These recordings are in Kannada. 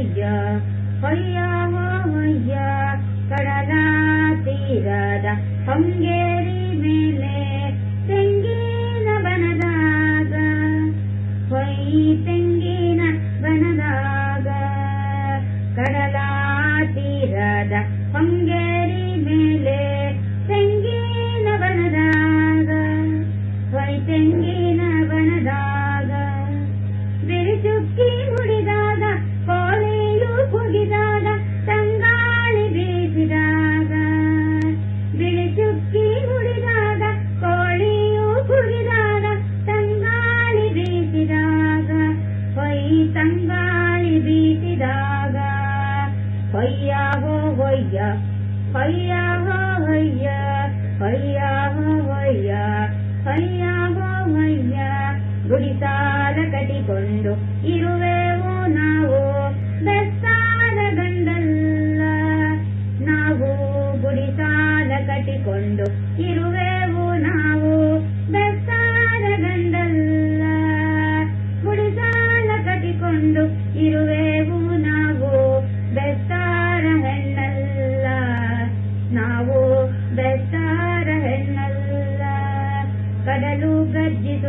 ಹೊಯ್ಯ ಹೊಯ್ಯ ಹೊಯ್ಯ ಕಡಲ ತೀರದ ಹಂಗೇರಿ ಮೇಲೆ ತೆಂಗಿನ ಬನದಾಗ ಹೊಯ್ ತೆಂಗಿನ ಬನದಾಗ ಕಡಲ ತೀರದ ಹಂಗೇರಿ ಹೊಯ್ಯ ಹೋ ಹೊಯ್ಯ ಹೊಯ್ಯ ಹೋ ಹೊಯ್ಯ ಹೊಯ್ಯ ಗುಡಿಸಾಲ ಕಟ್ಟಿಕೊಂಡು ಇರುವೆವು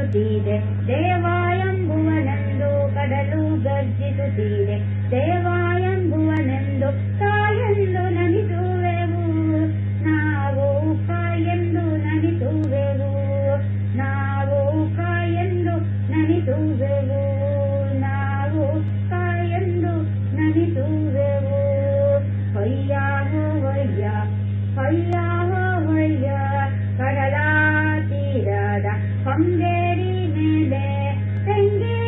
ಗರ್ಜಿಸುತ್ತಿದೆ ದೇವ ಎಂಬುವನೆಂದು ಕಡಲು ಗರ್ಜಿಸುತ್ತಿದೆ ದೇವ ಎಂಬುವನೆಂದು ಕಾಯೆಂದು ನನಿಸುವೆವು ನಾವು ಕಾಯೆಂದು ನನಿಸುವೆವು ನಾವು ಕಾಯೆಂದು ನನಿಸುವೆವು ನಾವು ಕಾಯೆಂದು ನನಿಸುವೆವು ಹೊಯ್ಯ ಹೋ ಹೊಯ್ಯ ಹೊಯ್ಯ ಹೋ ಹೊಯ್ಯ ಕಡಲ ತೀರದ ಹೊಂಗೇರಿ ಮೇಲೆ ತೆಂಗಿ